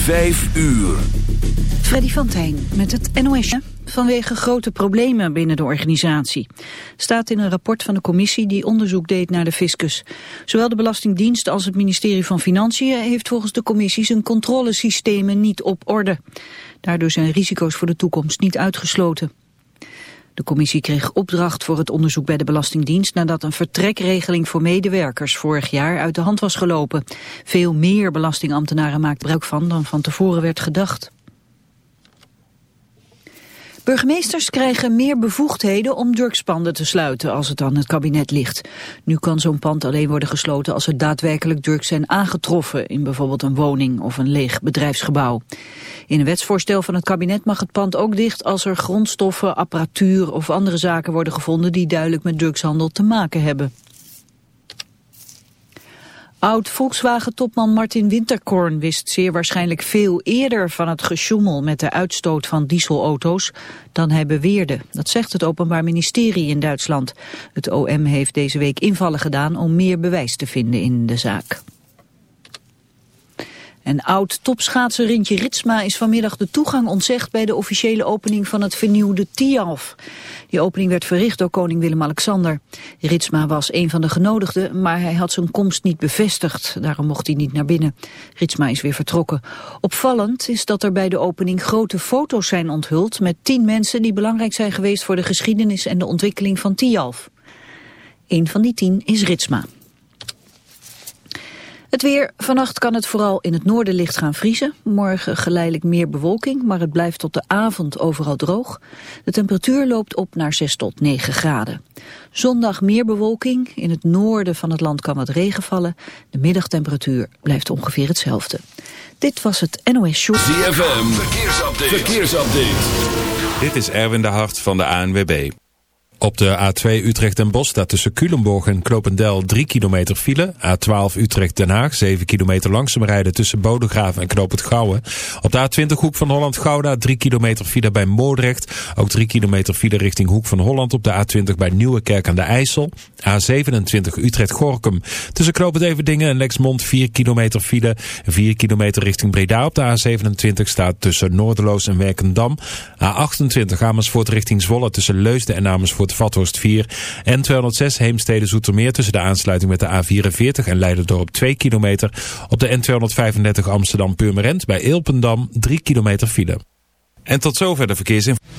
Vijf uur. Freddy van Tijn met het NOS. Vanwege grote problemen binnen de organisatie. Staat in een rapport van de commissie die onderzoek deed naar de fiscus. Zowel de Belastingdienst als het ministerie van Financiën heeft volgens de commissie zijn controlesystemen niet op orde. Daardoor zijn risico's voor de toekomst niet uitgesloten. De commissie kreeg opdracht voor het onderzoek bij de Belastingdienst nadat een vertrekregeling voor medewerkers vorig jaar uit de hand was gelopen. Veel meer belastingambtenaren maakt gebruik van dan van tevoren werd gedacht. Burgemeesters krijgen meer bevoegdheden om drugspanden te sluiten als het aan het kabinet ligt. Nu kan zo'n pand alleen worden gesloten als er daadwerkelijk drugs zijn aangetroffen in bijvoorbeeld een woning of een leeg bedrijfsgebouw. In een wetsvoorstel van het kabinet mag het pand ook dicht als er grondstoffen, apparatuur of andere zaken worden gevonden die duidelijk met drugshandel te maken hebben. Oud-Volkswagen-topman Martin Winterkorn wist zeer waarschijnlijk veel eerder van het gesjoemel met de uitstoot van dieselauto's dan hij beweerde. Dat zegt het Openbaar Ministerie in Duitsland. Het OM heeft deze week invallen gedaan om meer bewijs te vinden in de zaak. En oud-topschaatser Rintje Ritsma is vanmiddag de toegang ontzegd bij de officiële opening van het vernieuwde Tialf. Die opening werd verricht door koning Willem-Alexander. Ritsma was een van de genodigden, maar hij had zijn komst niet bevestigd. Daarom mocht hij niet naar binnen. Ritsma is weer vertrokken. Opvallend is dat er bij de opening grote foto's zijn onthuld met tien mensen die belangrijk zijn geweest voor de geschiedenis en de ontwikkeling van Tialf. Een van die tien is Ritsma. Het weer. Vannacht kan het vooral in het noorden licht gaan vriezen. Morgen geleidelijk meer bewolking, maar het blijft tot de avond overal droog. De temperatuur loopt op naar 6 tot 9 graden. Zondag meer bewolking. In het noorden van het land kan wat regen vallen. De middagtemperatuur blijft ongeveer hetzelfde. Dit was het NOS Show. ZFM. Verkeersupdate. Verkeersupdate. Dit is Erwin de Hart van de ANWB. Op de A2 Utrecht en Bos staat tussen Culemborg en Knopendel 3 kilometer file. A12 Utrecht Den Haag 7 kilometer langzaam rijden tussen Bodegraven en Knopend Gouwen. Op de A20 Hoek van Holland Gouda 3 kilometer file bij Moordrecht. Ook 3 kilometer file richting Hoek van Holland op de A20 bij Nieuwekerk aan de IJssel. A27 Utrecht Gorkum tussen Knopend Everdingen en Lexmond 4 kilometer file. 4 kilometer richting Breda op de A27 staat tussen Noorderloos en Werkendam. A28 Amersfoort richting Zwolle tussen Leusden en Amersfoort Vathorst 4. En 206 Heemstede Zoetermeer tussen de aansluiting met de A44 en Leiderdorp 2 kilometer. Op de N235 Amsterdam Purmerend bij Eelpendam 3 kilometer file. En tot zover de verkeersinformatie.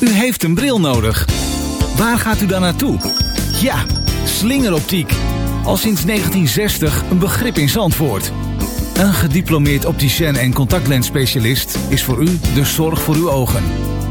U heeft een bril nodig. Waar gaat u dan naartoe? Ja, slingeroptiek. Al sinds 1960 een begrip in Zandvoort. Een gediplomeerd opticien en contactlensspecialist is voor u de zorg voor uw ogen.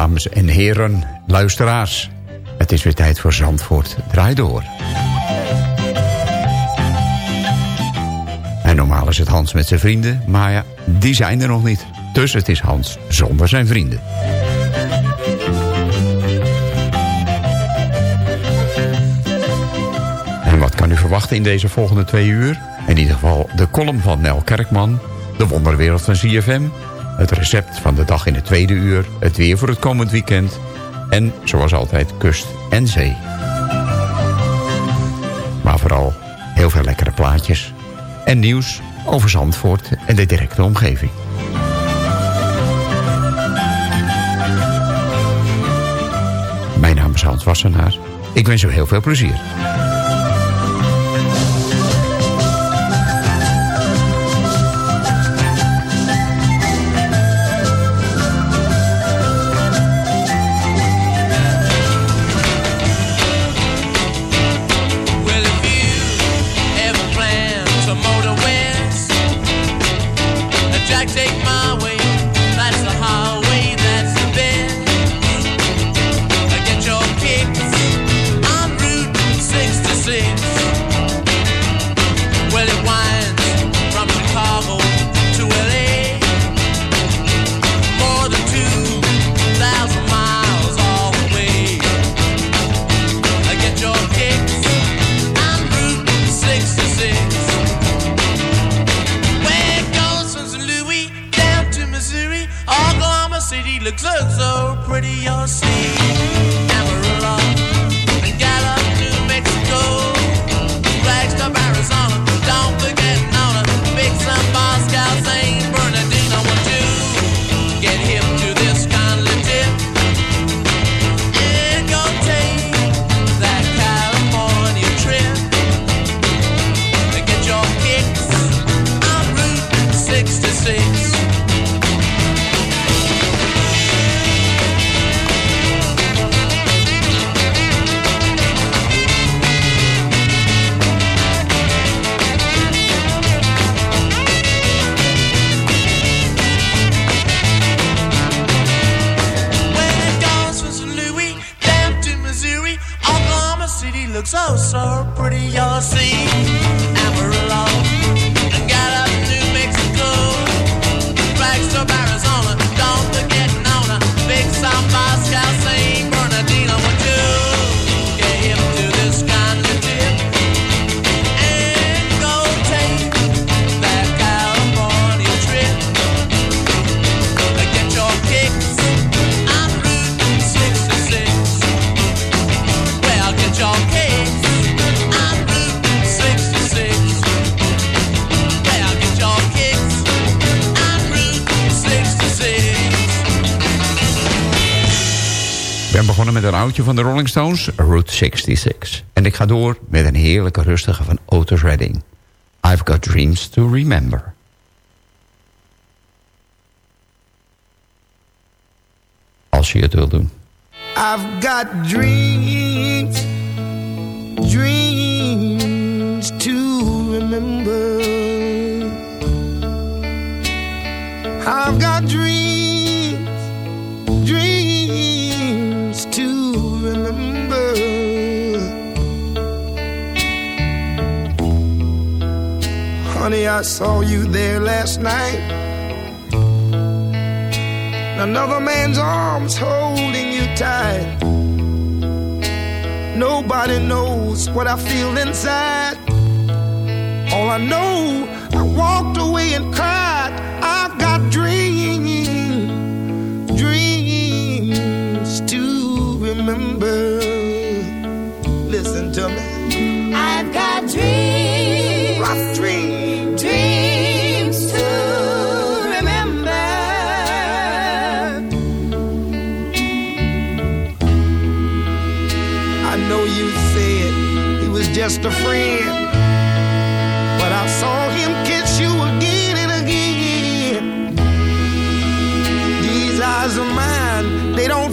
dames en heren, luisteraars. Het is weer tijd voor Zandvoort. Draai door. En normaal is het Hans met zijn vrienden, maar ja, die zijn er nog niet. Dus het is Hans zonder zijn vrienden. En wat kan u verwachten in deze volgende twee uur? In ieder geval de column van Nel Kerkman, de wonderwereld van ZFM... Het recept van de dag in het tweede uur. Het weer voor het komend weekend. En zoals altijd kust en zee. Maar vooral heel veel lekkere plaatjes. En nieuws over Zandvoort en de directe omgeving. Mijn naam is Hans Wassenaar. Ik wens u heel veel plezier. Van de Rolling Stones, Route 66. En ik ga door met een heerlijke rustige van Otis Redding. I've got dreams to remember. Als je het wil doen. I've got dreams, dreams to remember. I've got dreams, I saw you there last night. Another man's arms holding you tight. Nobody knows what I feel inside. All I know, I walked away and cried. I've got dreams, dreams to remember. Listen to me. I've got dreams. Just a friend. But I saw him kiss you again and again. These eyes of mine, they don't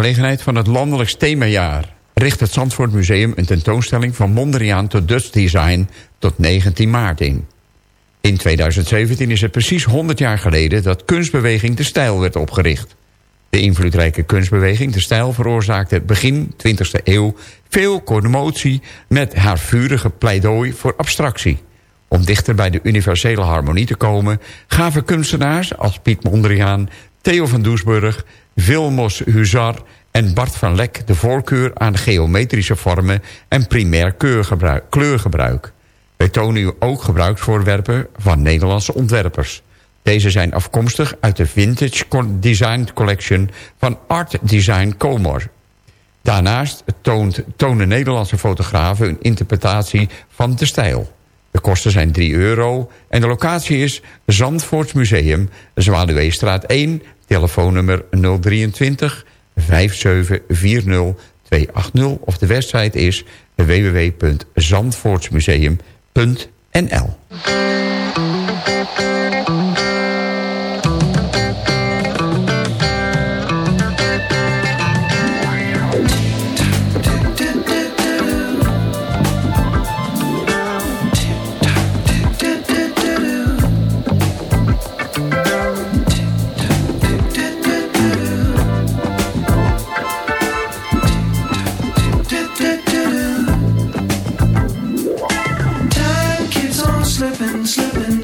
gelegenheid van het landelijks themajaar richt het Zandvoort Museum een tentoonstelling van Mondriaan tot Dutch Design tot 19 maart in. In 2017 is het precies 100 jaar geleden dat kunstbeweging De Stijl werd opgericht. De invloedrijke kunstbeweging De Stijl veroorzaakte begin 20e eeuw veel commotie met haar vurige pleidooi voor abstractie. Om dichter bij de universele harmonie te komen... gaven kunstenaars als Piet Mondriaan, Theo van Doesburg... Vilmos Huzar en Bart van Lek de voorkeur aan geometrische vormen... en primair kleurgebruik. Wij tonen u ook gebruiksvoorwerpen van Nederlandse ontwerpers. Deze zijn afkomstig uit de Vintage Design Collection van Art Design Comor. Daarnaast toont, tonen Nederlandse fotografen een interpretatie van de stijl. De kosten zijn 3 euro en de locatie is Zandvoorts Museum, Zwaluweestraat 1, telefoonnummer 023 5740 280 of de website is www.zandvoortsmuseum.nl. slipping, slipping.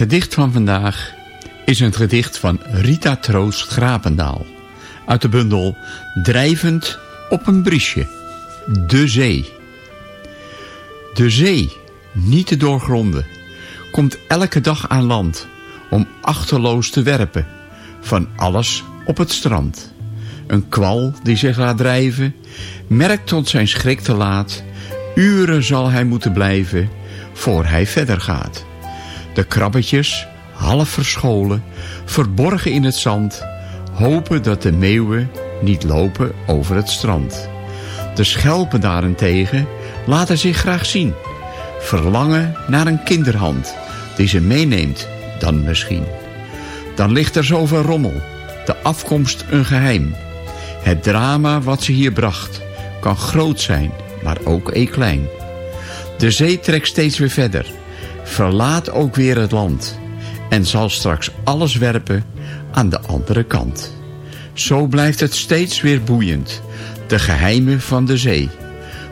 Gedicht van vandaag is een gedicht van Rita Troost Grapendaal. Uit de bundel Drijvend op een briesje. De zee. De zee, niet te doorgronden, komt elke dag aan land om achterloos te werpen van alles op het strand. Een kwal die zich laat drijven, merkt tot zijn schrik te laat, uren zal hij moeten blijven voor hij verder gaat. De krabbetjes, half verscholen, verborgen in het zand, hopen dat de meeuwen niet lopen over het strand. De schelpen daarentegen laten zich graag zien, verlangen naar een kinderhand die ze meeneemt dan misschien. Dan ligt er zoveel rommel, de afkomst een geheim. Het drama wat ze hier bracht kan groot zijn, maar ook e klein. De zee trekt steeds weer verder, verlaat ook weer het land en zal straks alles werpen aan de andere kant. Zo blijft het steeds weer boeiend, de geheimen van de zee.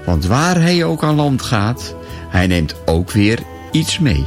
Want waar hij ook aan land gaat, hij neemt ook weer iets mee.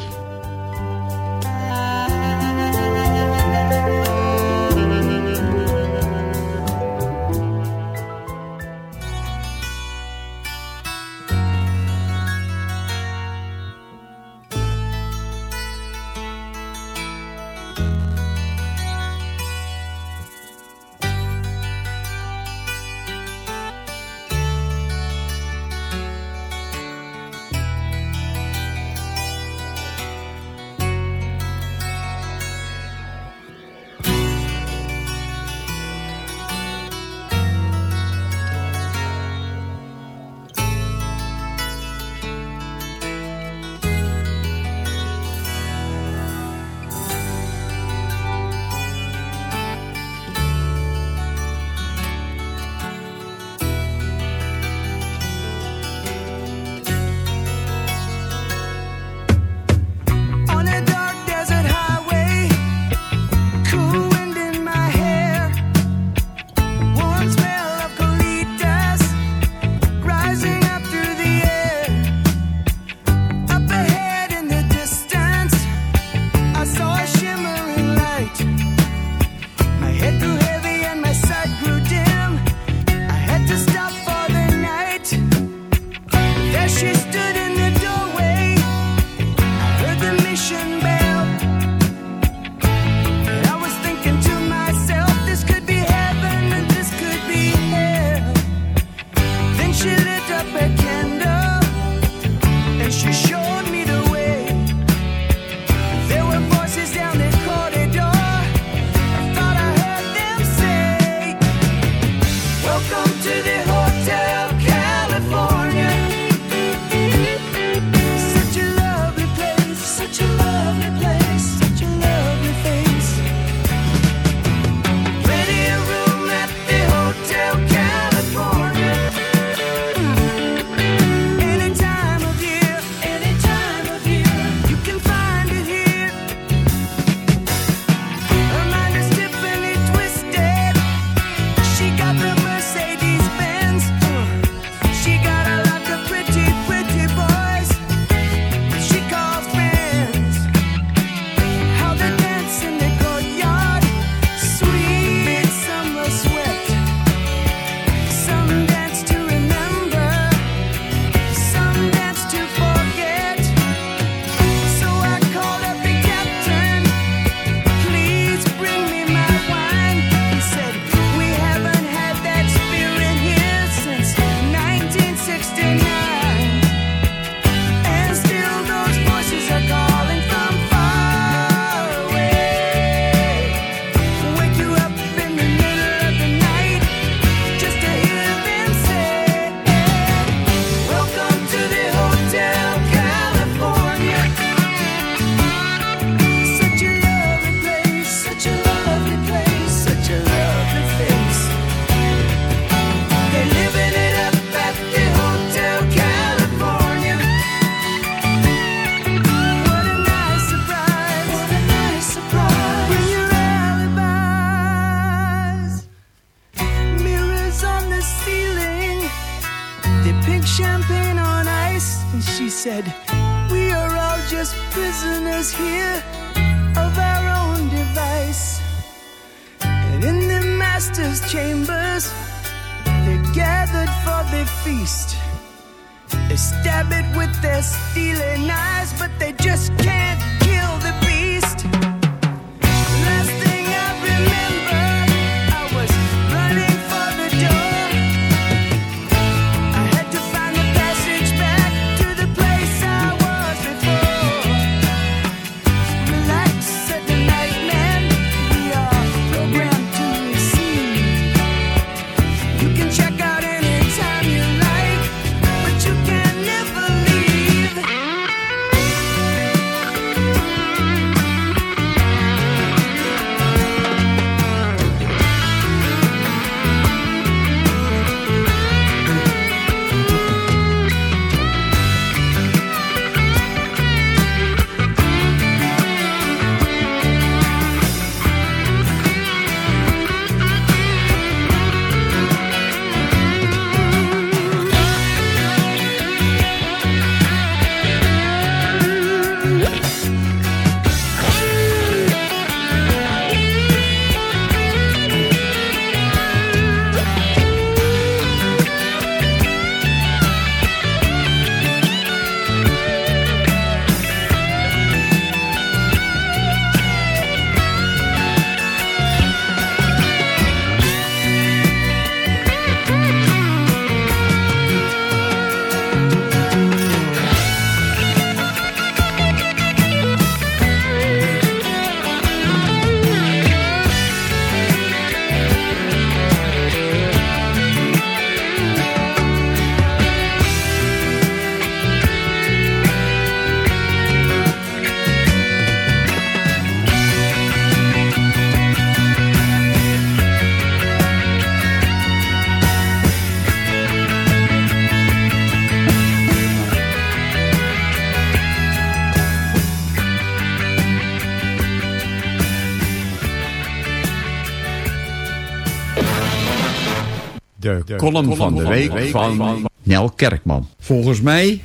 De, kolom column, van de week, van, van Nel Kerkman. Volgens mij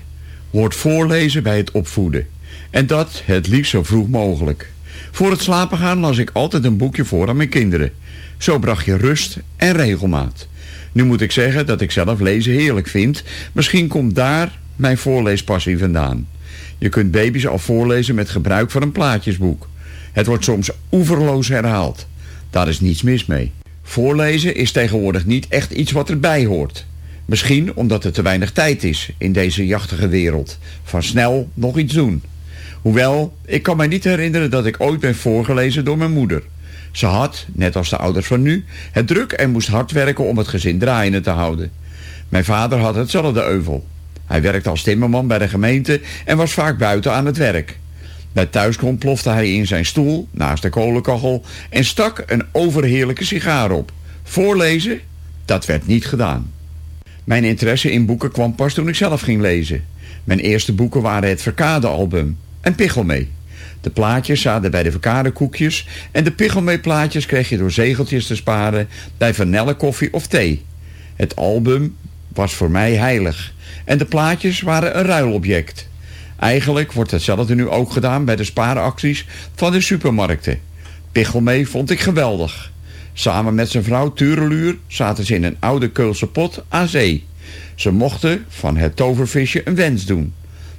wordt voorlezen bij het opvoeden. En dat het liefst zo vroeg mogelijk. Voor het slapen gaan las ik altijd een boekje voor aan mijn kinderen. Zo bracht je rust en regelmaat. Nu moet ik zeggen dat ik zelf lezen heerlijk vind. Misschien komt daar mijn voorleespassie vandaan. Je kunt baby's al voorlezen met gebruik van een plaatjesboek. Het wordt soms oeverloos herhaald. Daar is niets mis mee. Voorlezen is tegenwoordig niet echt iets wat erbij hoort. Misschien omdat er te weinig tijd is in deze jachtige wereld. Van snel nog iets doen. Hoewel, ik kan mij niet herinneren dat ik ooit ben voorgelezen door mijn moeder. Ze had, net als de ouders van nu, het druk en moest hard werken om het gezin draaiende te houden. Mijn vader had hetzelfde euvel. Hij werkte als timmerman bij de gemeente en was vaak buiten aan het werk. Bij thuiskomst plofte hij in zijn stoel naast de kolenkachel en stak een overheerlijke sigaar op. Voorlezen? Dat werd niet gedaan. Mijn interesse in boeken kwam pas toen ik zelf ging lezen. Mijn eerste boeken waren het Verkade-album en Pichelmee. De plaatjes zaten bij de Verkade koekjes en de Pichelmee plaatjes kreeg je door zegeltjes te sparen bij vanille koffie of thee. Het album was voor mij heilig en de plaatjes waren een ruilobject. Eigenlijk wordt hetzelfde nu ook gedaan bij de spaaracties van de supermarkten. Pichelmee vond ik geweldig. Samen met zijn vrouw Tureluur zaten ze in een oude Keulse pot aan zee. Ze mochten van het tovervisje een wens doen.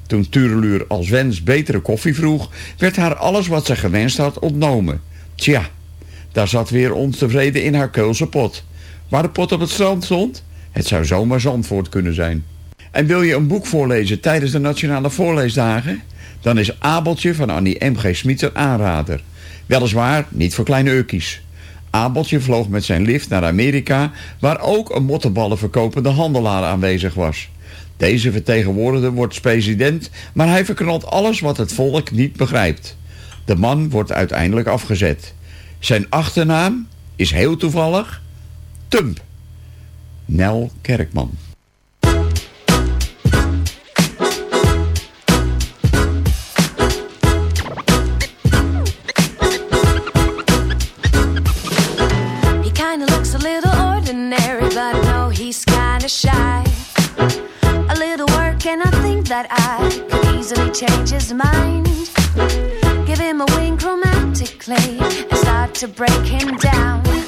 Toen Tureluur als wens betere koffie vroeg... werd haar alles wat ze gewenst had ontnomen. Tja, daar zat weer ontevreden in haar Keulse pot. Waar de pot op het strand stond? Het zou zomaar Zandvoort kunnen zijn. En wil je een boek voorlezen tijdens de Nationale Voorleesdagen? Dan is Abeltje van Annie M.G. Smit een aanrader. Weliswaar niet voor kleine ukkies. Abeltje vloog met zijn lift naar Amerika... waar ook een mottenballenverkopende handelaar aanwezig was. Deze vertegenwoordiger wordt president... maar hij verknalt alles wat het volk niet begrijpt. De man wordt uiteindelijk afgezet. Zijn achternaam is heel toevallig... Tump. Nel Kerkman. That I could easily change his mind. Give him a wink romantically and start to break him down.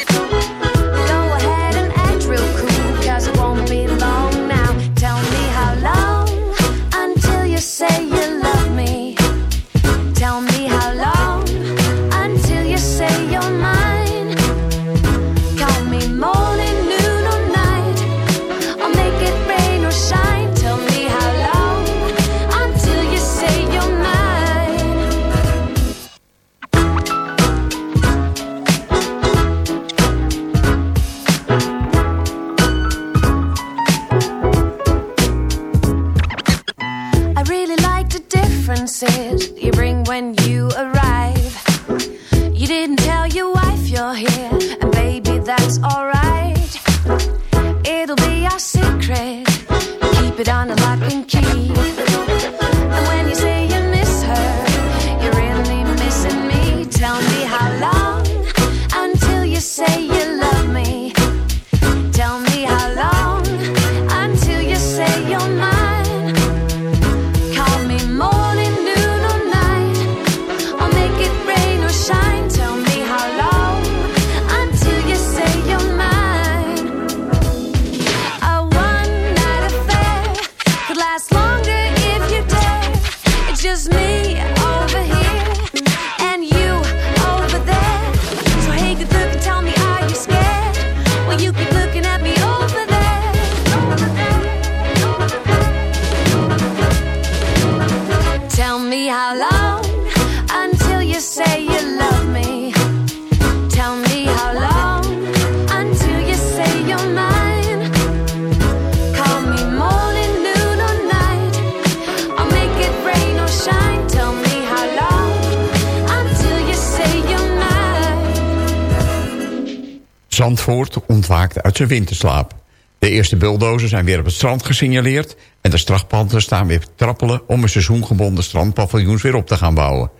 Zijn winterslaap. De eerste bulldozers zijn weer op het strand gesignaleerd... en de strandpanten staan weer trappelen... om een seizoengebonden strandpaviljoens weer op te gaan bouwen.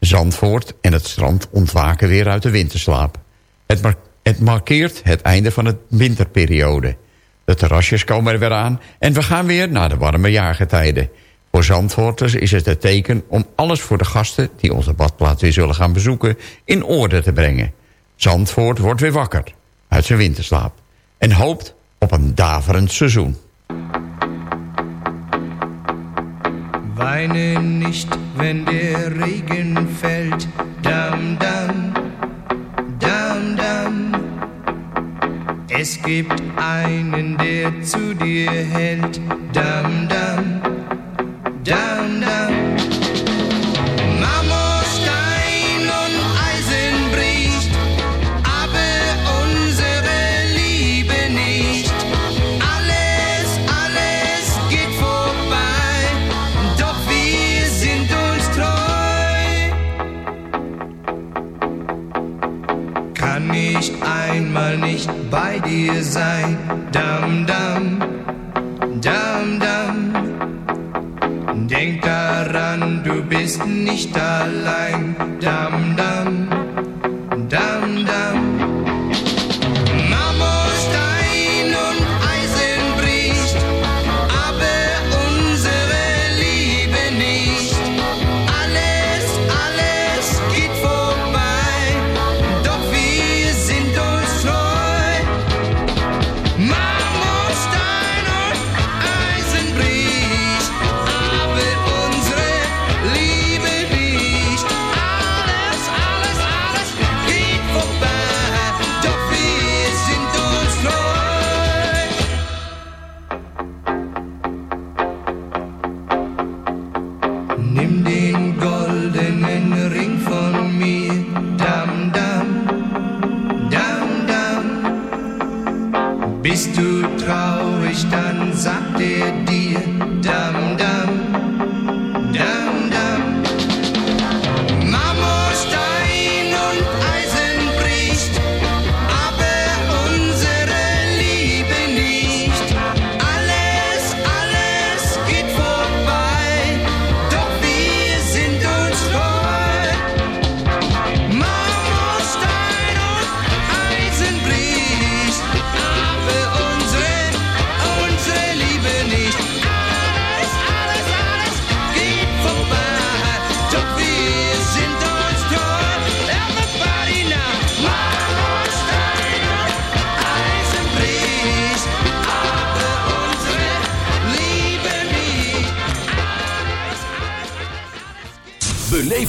Zandvoort en het strand ontwaken weer uit de winterslaap. Het, het markeert het einde van de winterperiode. De terrasjes komen er weer aan... en we gaan weer naar de warme jaargetijden. Voor Zandvoorters is het het teken om alles voor de gasten... die onze badplaats weer zullen gaan bezoeken... in orde te brengen. Zandvoort wordt weer wakker uit zijn winterslaap... en hoopt op een daverend seizoen. Weine nicht, wenn der Regen fällt. Dam, dam, dam, dam. Es gibt einen, der zu dir hält. Dam, dam, dam, bei dir sein, dam, dam, dam, dam. Denk daran, du bist nicht allein. Dam, dam,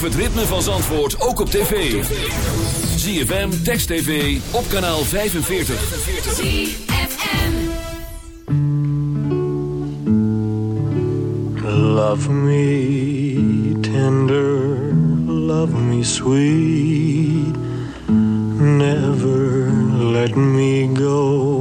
Het ritme van Zandvoort ook op tv. ZFM, Text TV, op kanaal 45. ZFM. Love me tender, love me sweet, never let me go.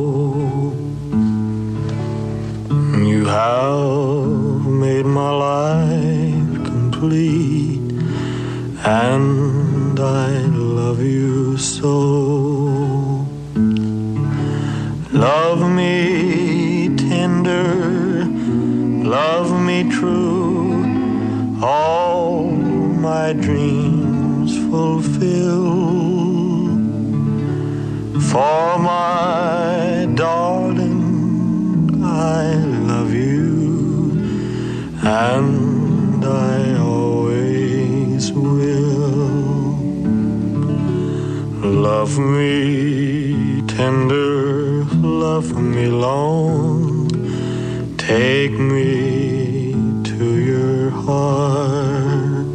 And I love you so. Love me tender, love me true, all my dreams fulfill. For Love me tender, love me long, take me to your heart.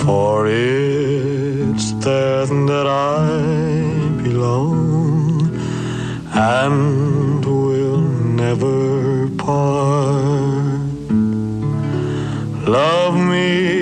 For it's there that I belong and will never part. Love me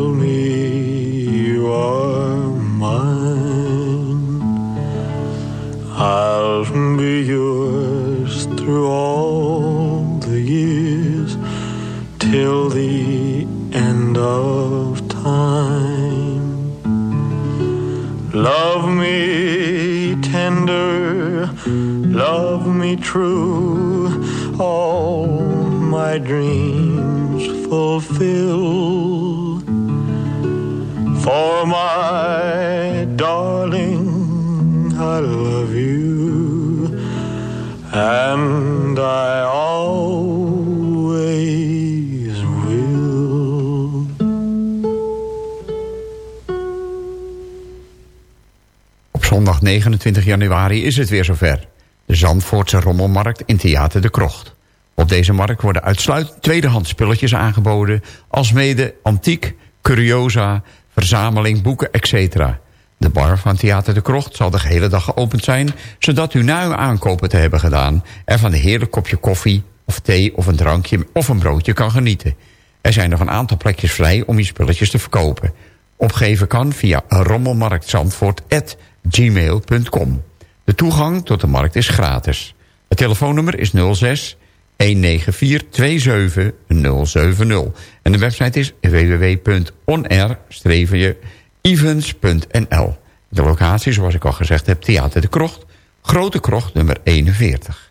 tender, love me true, all my dreams fulfill. For my darling, I love you, and zondag 29 januari is het weer zover. De Zandvoortse Rommelmarkt in Theater de Krocht. Op deze markt worden uitsluitend tweedehands spulletjes aangeboden... alsmede antiek, curiosa, verzameling, boeken, etc. De bar van Theater de Krocht zal de gehele dag geopend zijn... zodat u na uw aankopen te hebben gedaan... er van een heerlijk kopje koffie of thee of een drankje of een broodje kan genieten. Er zijn nog een aantal plekjes vrij om uw spulletjes te verkopen. Opgeven kan via rommelmarktzandvoort.gmail.com. De toegang tot de markt is gratis. Het telefoonnummer is 06 194 27070. En de website is www.onair-events.nl. De locatie, zoals ik al gezegd heb, Theater de Krocht. Grote Krocht nummer 41.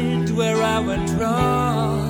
where I went wrong.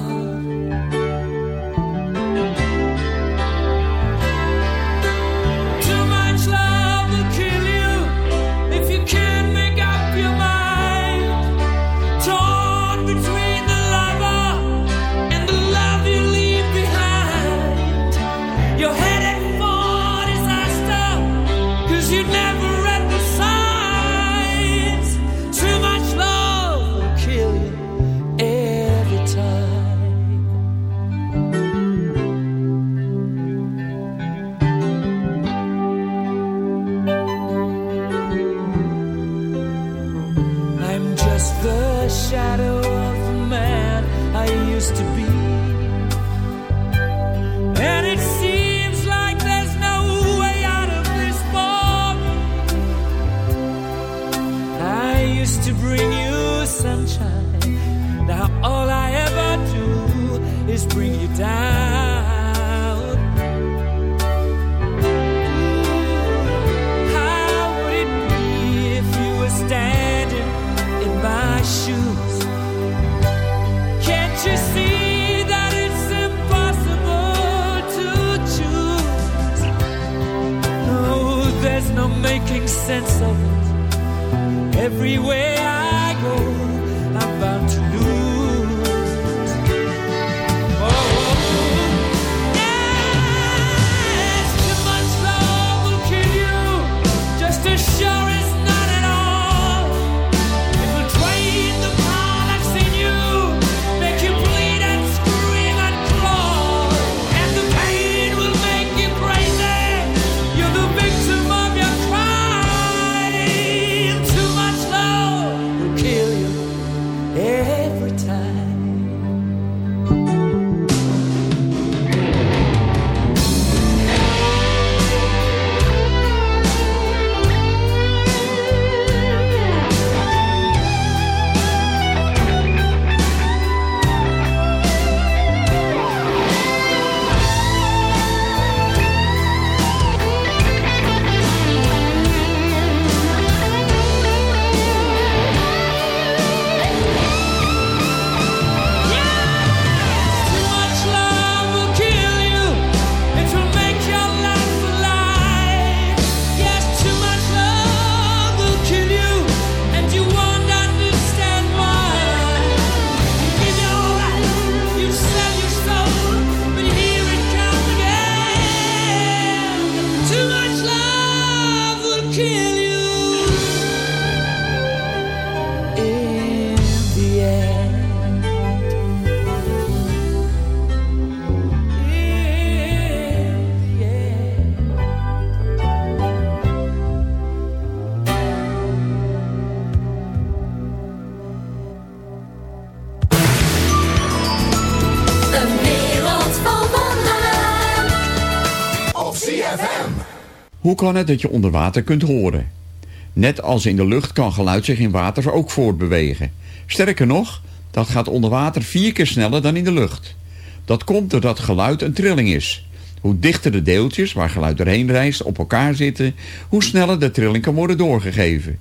Kan het dat je onder water kunt horen? Net als in de lucht kan geluid zich in water ook voortbewegen. Sterker nog, dat gaat onder water vier keer sneller dan in de lucht. Dat komt doordat geluid een trilling is. Hoe dichter de deeltjes waar geluid doorheen reist op elkaar zitten, hoe sneller de trilling kan worden doorgegeven.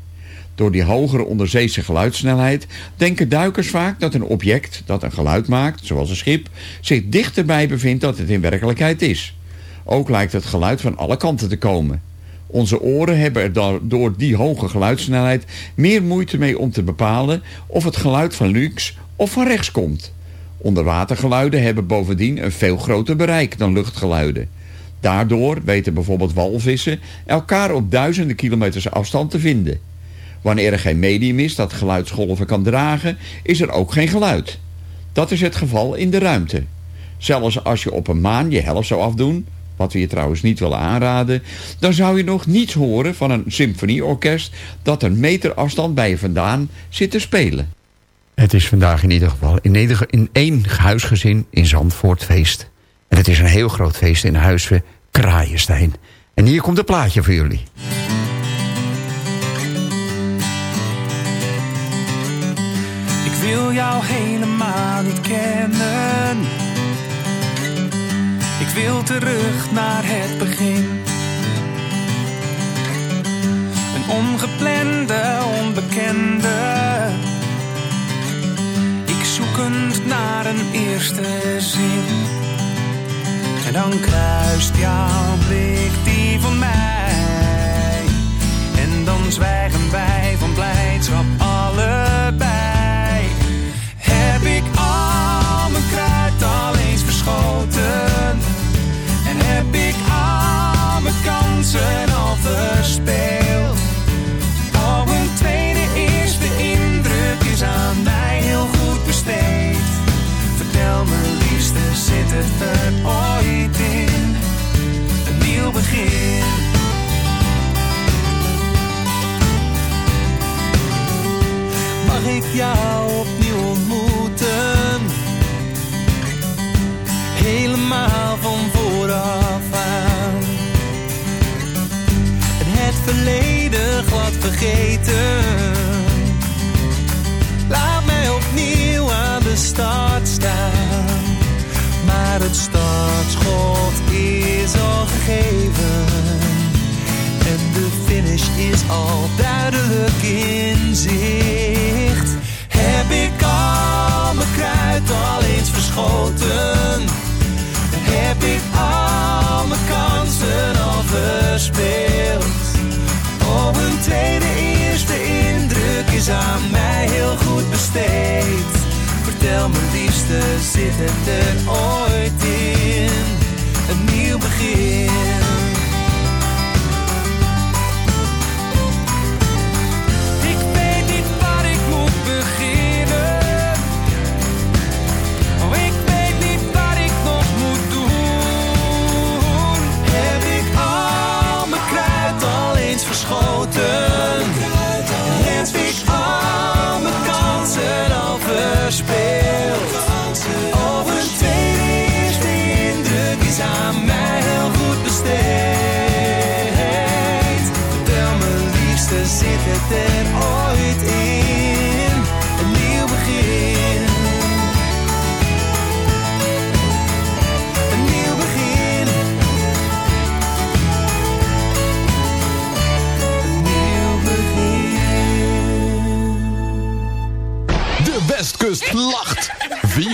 Door die hogere onderzeese geluidssnelheid denken duikers vaak dat een object dat een geluid maakt, zoals een schip, zich dichterbij bevindt dan het in werkelijkheid is. Ook lijkt het geluid van alle kanten te komen. Onze oren hebben er door die hoge geluidssnelheid meer moeite mee om te bepalen of het geluid van links of van rechts komt. Onderwatergeluiden hebben bovendien een veel groter bereik dan luchtgeluiden. Daardoor weten bijvoorbeeld walvissen elkaar op duizenden kilometers afstand te vinden. Wanneer er geen medium is dat geluidsgolven kan dragen, is er ook geen geluid. Dat is het geval in de ruimte. Zelfs als je op een maan je helft zou afdoen, wat we je trouwens niet willen aanraden, dan zou je nog niets horen van een symfonieorkest dat een meter afstand bij je vandaan zit te spelen. Het is vandaag in ieder geval in, Neder in één huisgezin in Zandvoort feest. En het is een heel groot feest in Huisve Kraaienstein. En hier komt een plaatje voor jullie. Ik wil jou helemaal niet kennen. Ik wil terug naar het begin. Een ongeplande, onbekende. Ik zoekend naar een eerste zin. En dan kruist jouw blik die van mij. En dan zwijgen wij van blijdschap allebei. Jou opnieuw ontmoeten? Helemaal van vooraf aan. En het verleden glad vergeten. Laat mij opnieuw aan de start staan. Maar het startschot is al gegeven. En de finish is al duidelijk in zicht. Vertel me liefste, zit het er ooit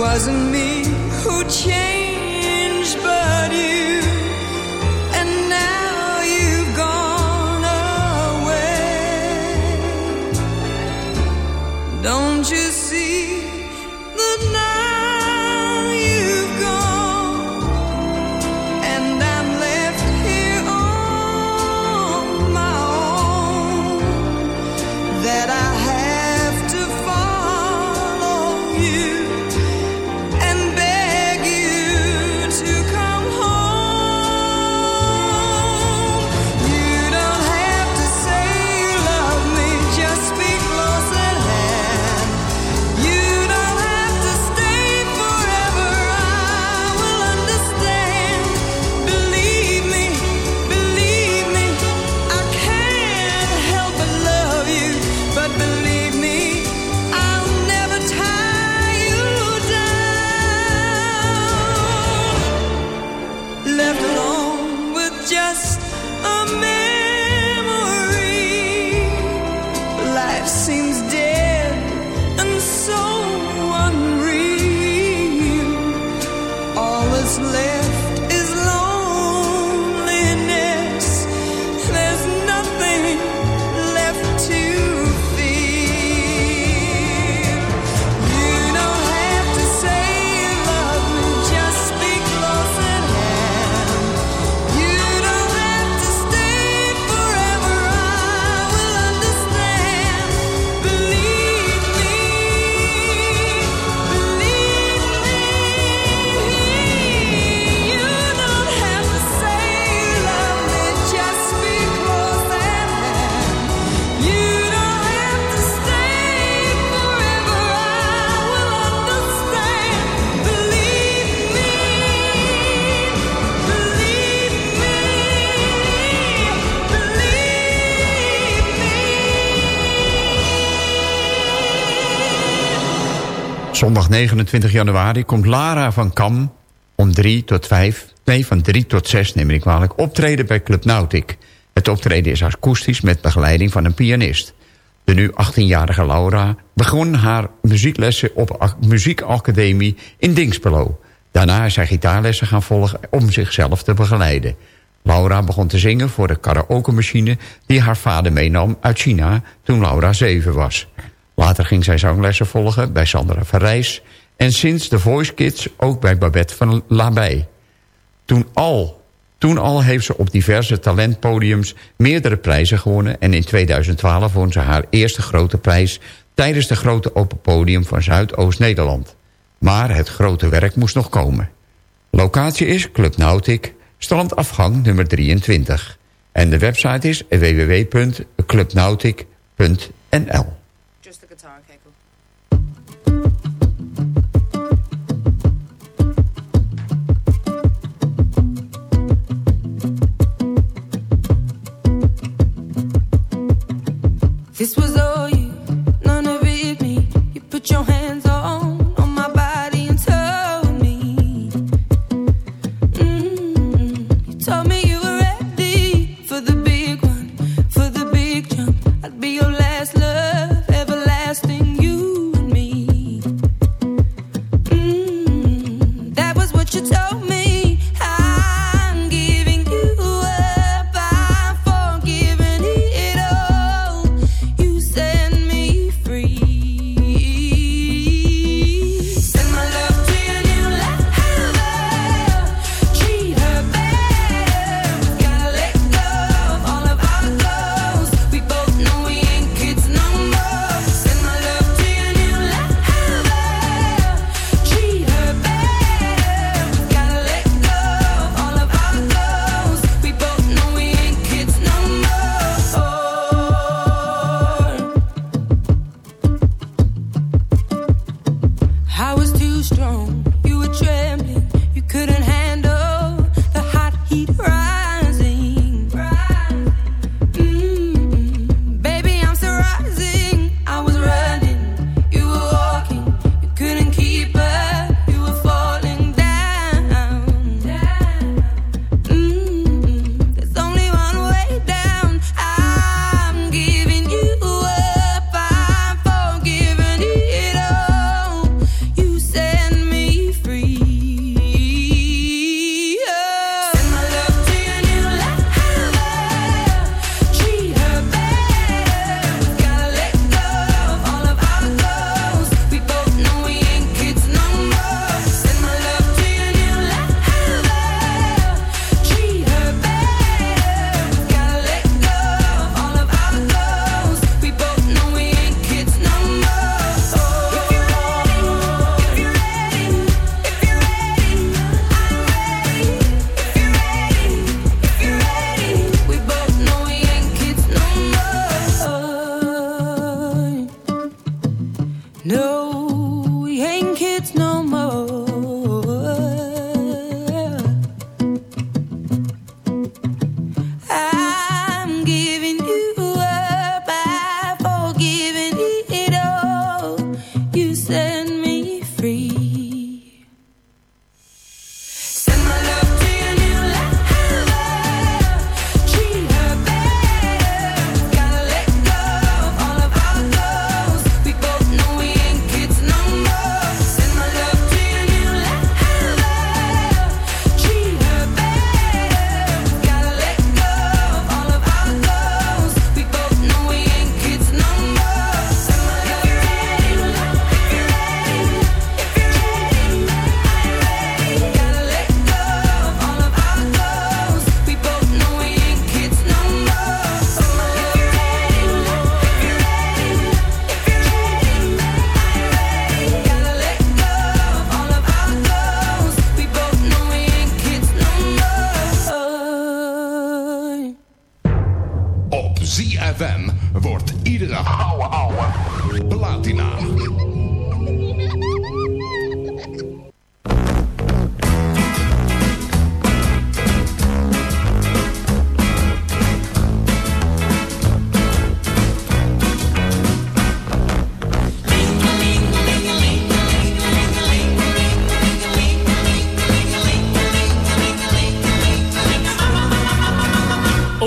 Wasn't me who changed, but you. Zondag 29 januari komt Lara van Kam om drie tot vijf, nee, van drie tot zes, neem ik kwalijk... optreden bij Club Nautic. Het optreden is akoestisch met begeleiding van een pianist. De nu 18-jarige Laura begon haar muzieklessen op muziekacademie in Dingspelo. Daarna zijn zij gitaarlessen gaan volgen om zichzelf te begeleiden. Laura begon te zingen voor de karaoke machine die haar vader meenam uit China toen Laura zeven was. Later ging zij zanglessen volgen bij Sandra Verrijs... en sinds de Voice Kids ook bij Babette van Labij. Toen al, toen al heeft ze op diverse talentpodiums meerdere prijzen gewonnen... en in 2012 won ze haar eerste grote prijs... tijdens de grote open podium van Zuidoost-Nederland. Maar het grote werk moest nog komen. Locatie is Club Nautic, strandafgang nummer 23. En de website is www.clubnautic.nl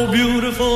so beautiful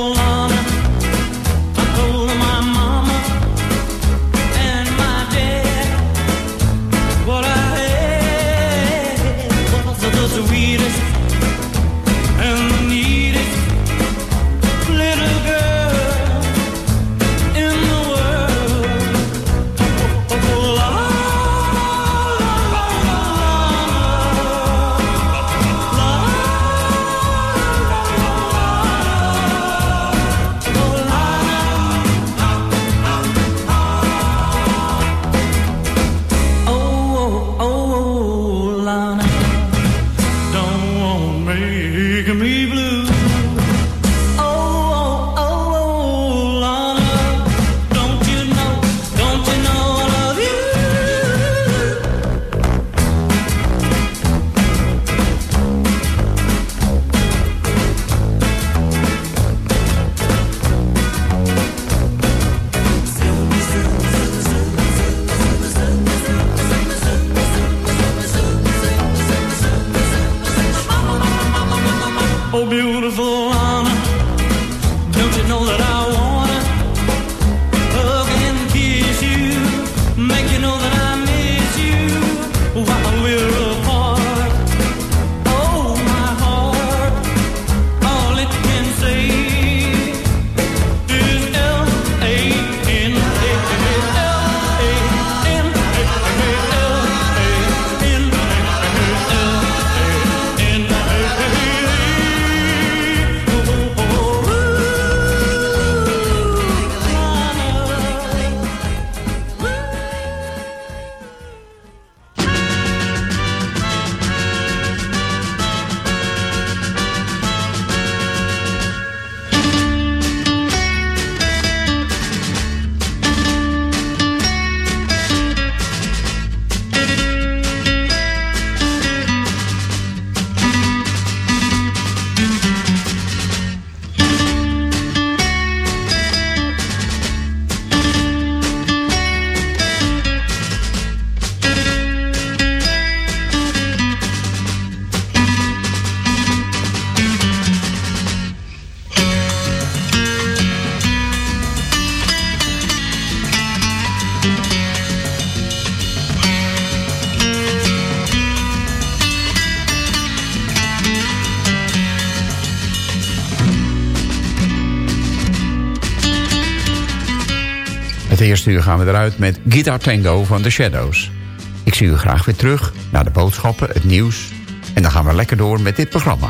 eerste gaan we eruit met Guitar Tango van The Shadows. Ik zie u graag weer terug naar de boodschappen, het nieuws... en dan gaan we lekker door met dit programma.